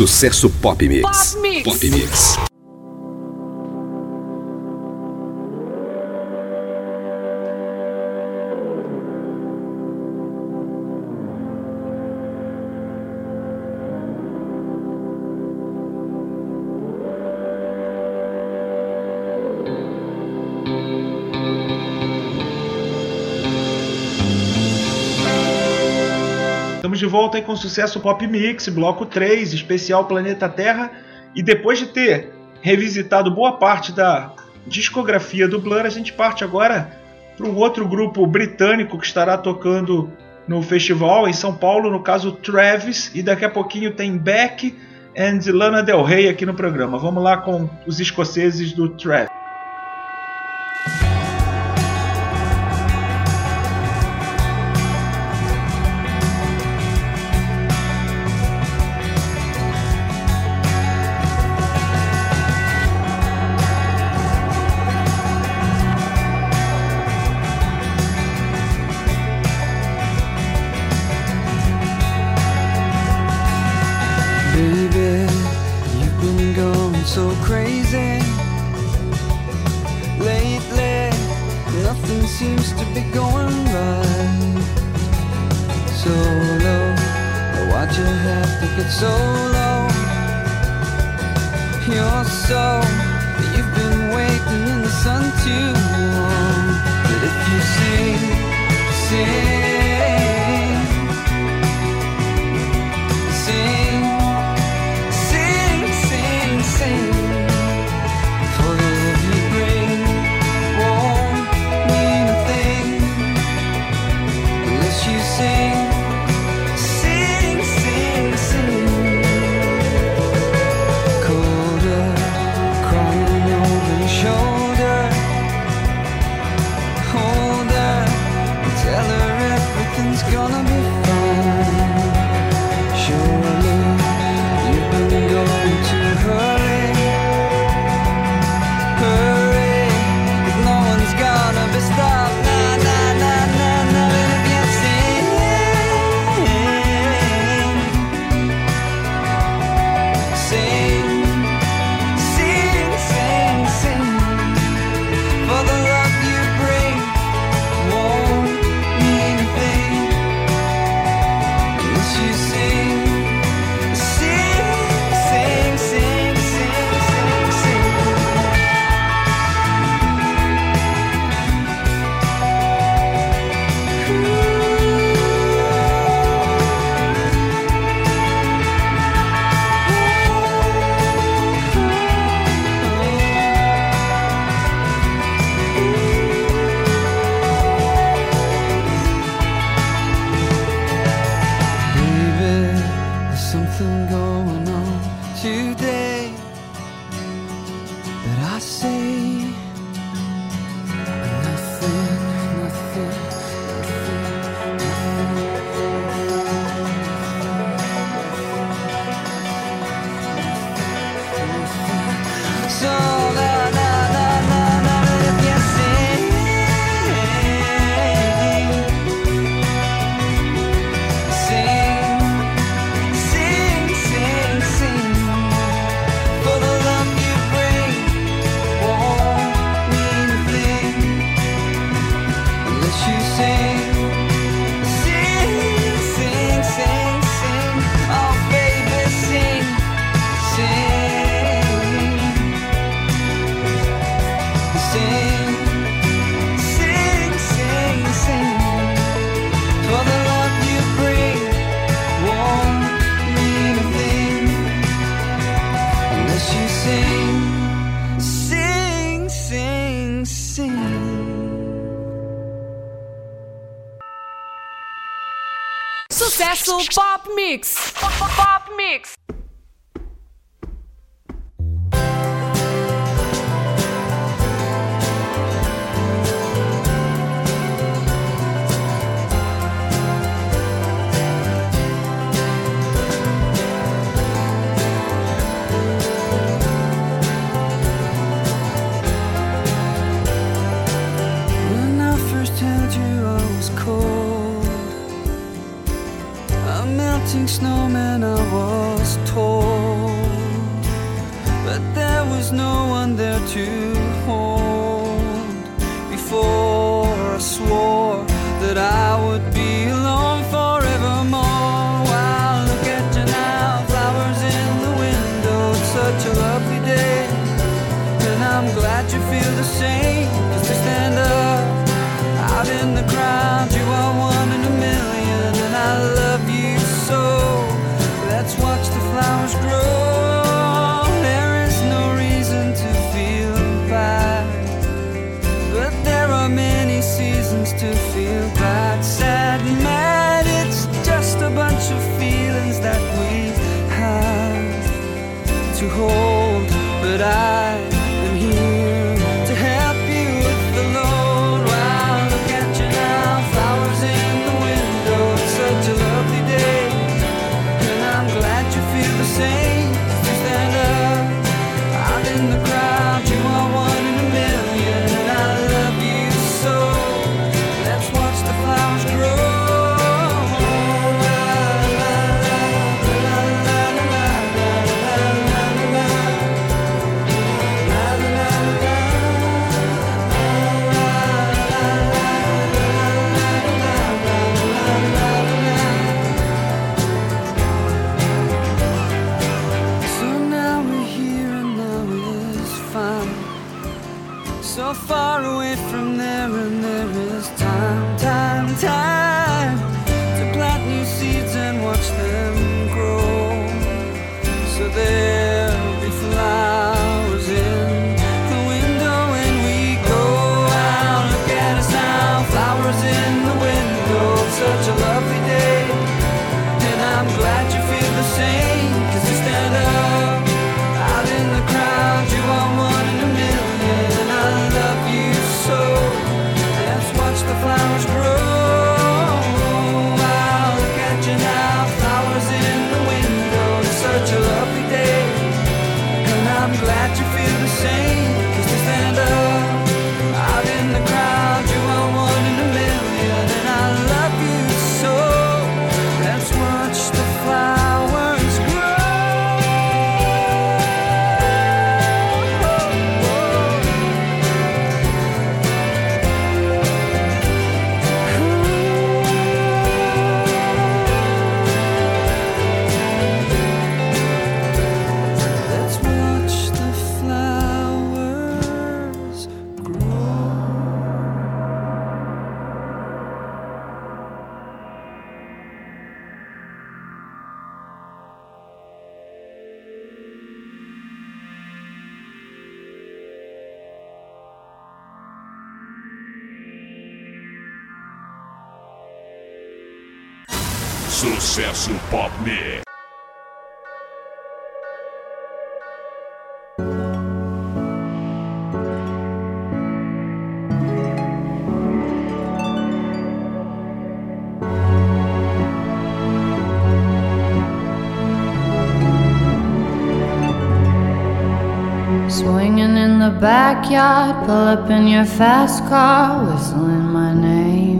Sucesso Pop Mix. Pop Mix. Pop Mix. Aí com sucesso Pop Mix, bloco 3, especial Planeta Terra. E depois de ter revisitado boa parte da discografia do Blur, a gente parte agora para um outro grupo britânico que estará tocando no festival em São Paulo, no caso Travis, e daqui a pouquinho tem Beck and Lana Del Rey aqui no programa. Vamos lá com os escoceses do Travis. so crazy. Lately, nothing seems to be going right. So low, why'd you have to get so low? You're so, you've been waiting in the sun too long. But if you sing, sing Castle Pop Mix. Pop Mix. snowman I was told But there was no one there to hold. Before I swore that I so Pop Mix. Swinging in the backyard, pull up in your fast car, whistling my name.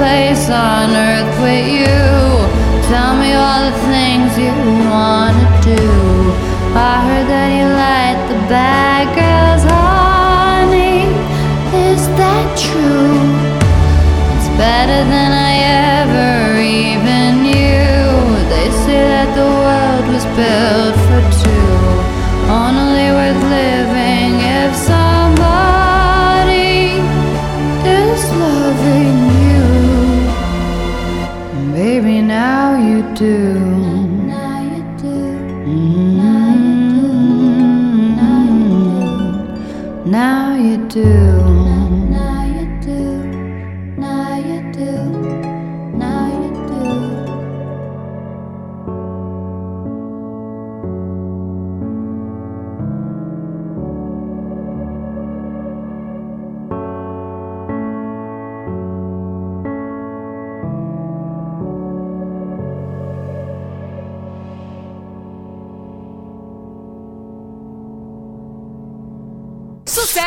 place on earth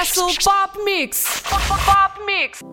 Sucesso Pop Mix. Pop, pop, Pop Mix.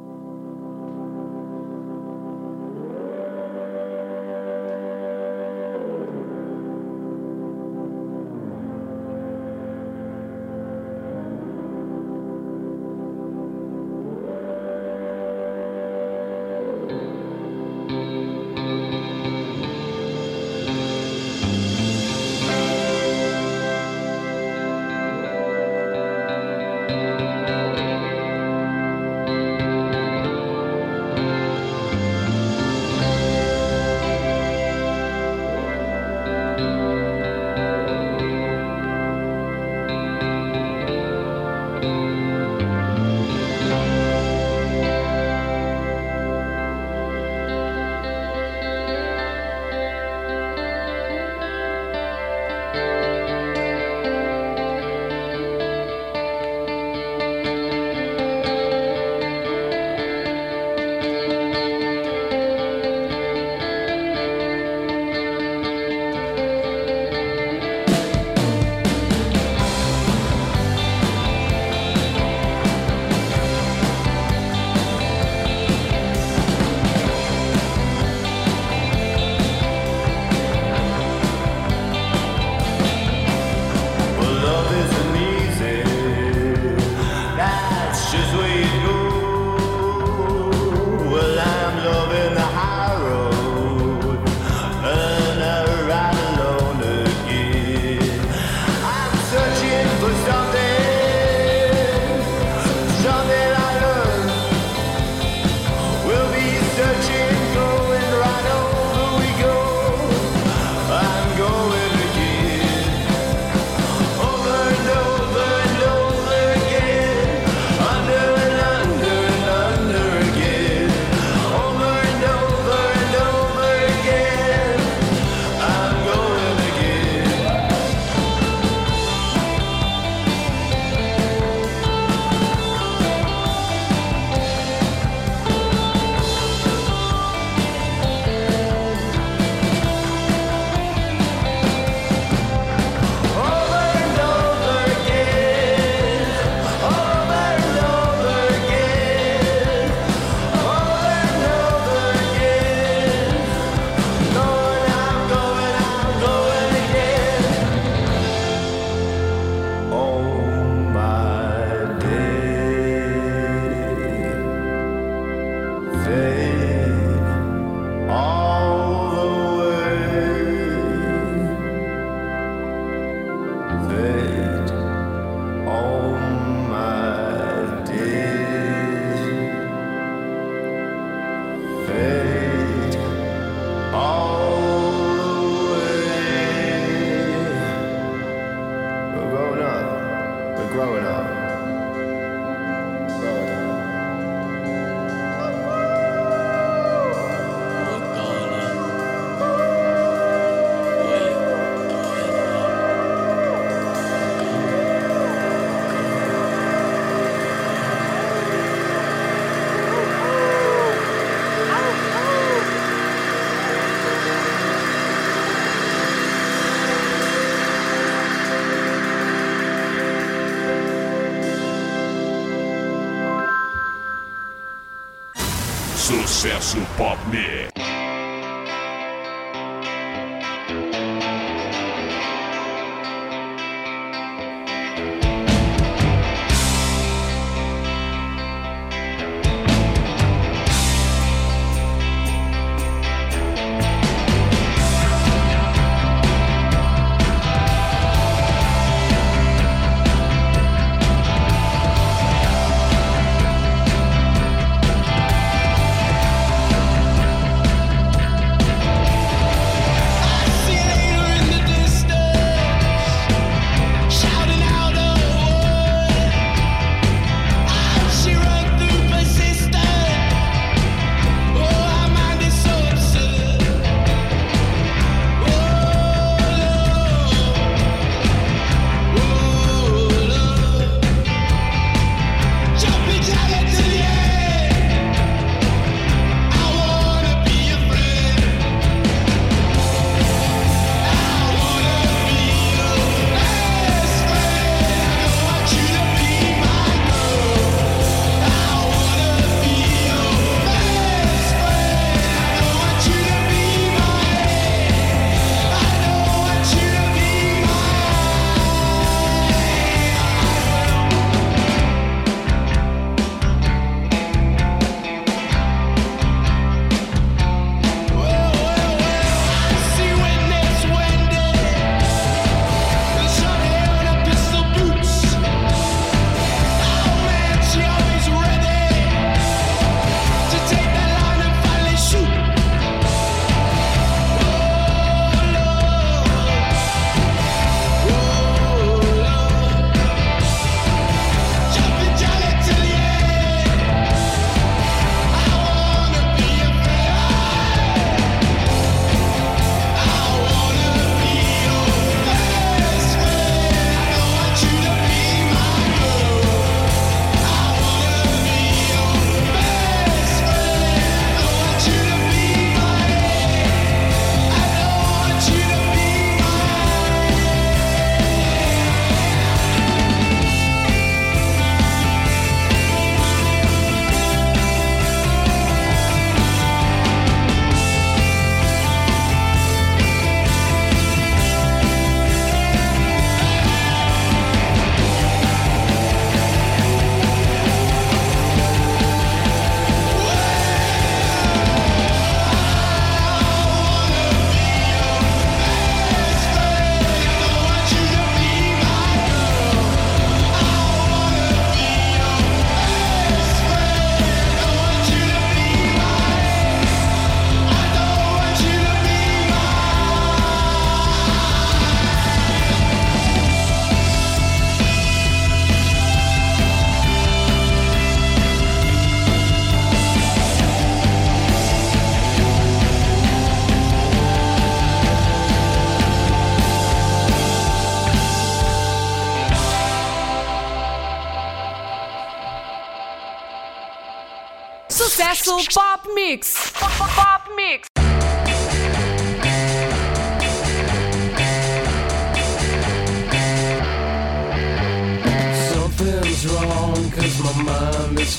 Mix.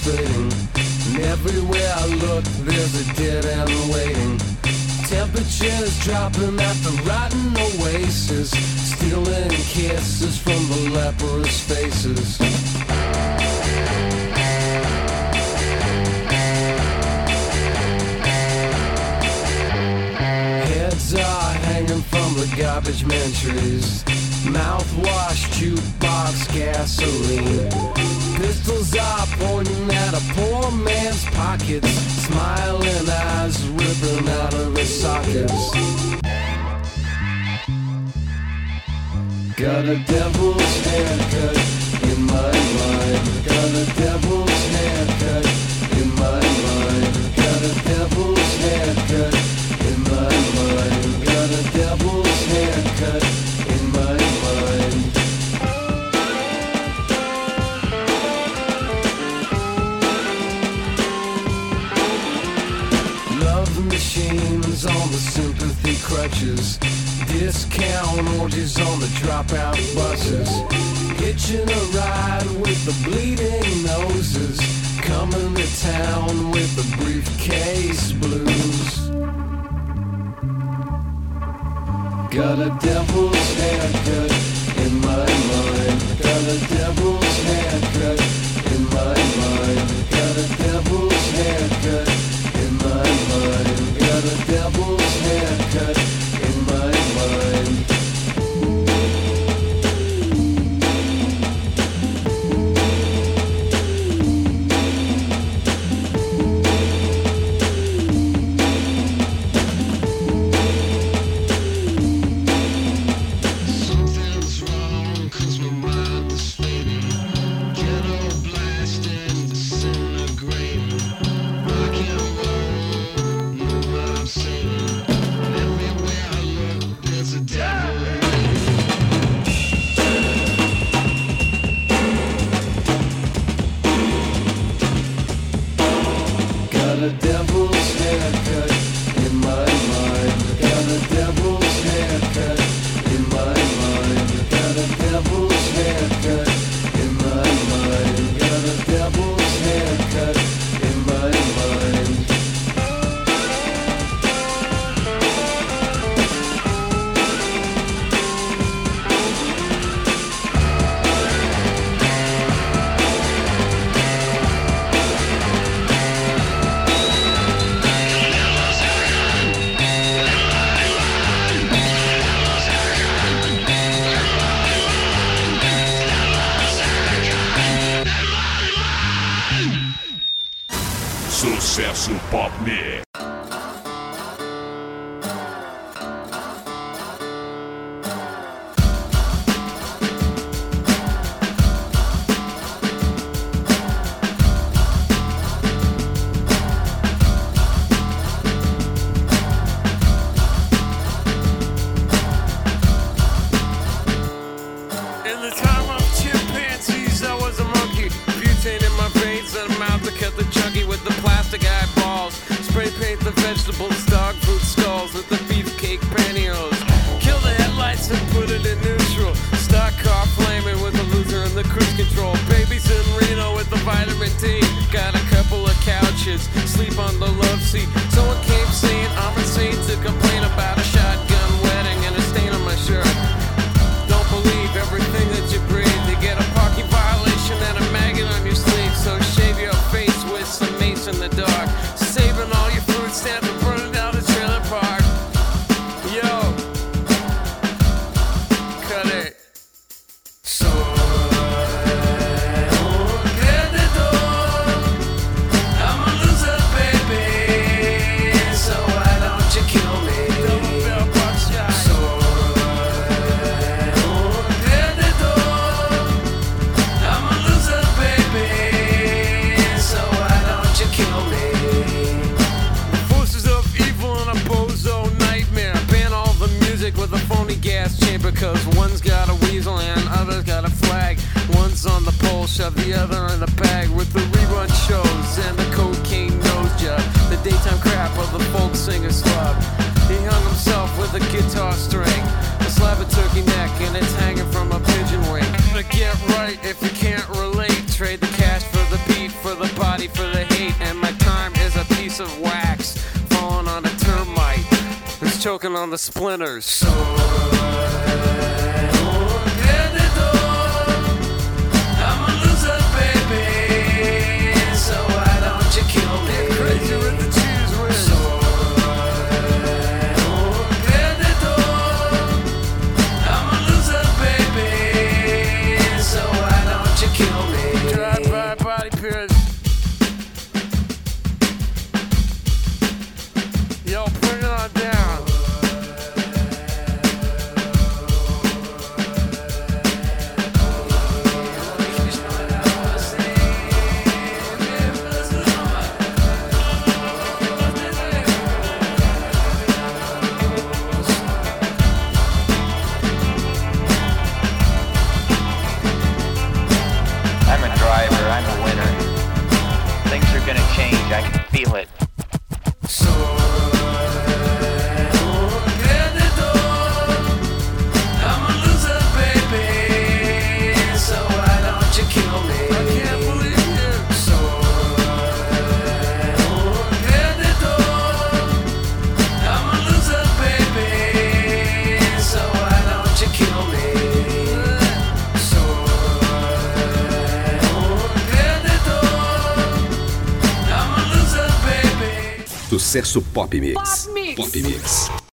And everywhere I look there's a dead end waiting Temperatures dropping at the rotten oasis Stealing kisses from the leprous faces Heads are hanging from the garbage man trees. Mouthwash, jukebox, gasoline. Pistols are pointing at a poor man's pockets. Smiling eyes ripping out of his sockets. Got a devil's haircut body full of hate, and my time is a piece of wax falling on a termite who's choking on the splinters. So Sucesso Pop Mix. Pop Mix. Pop Mix.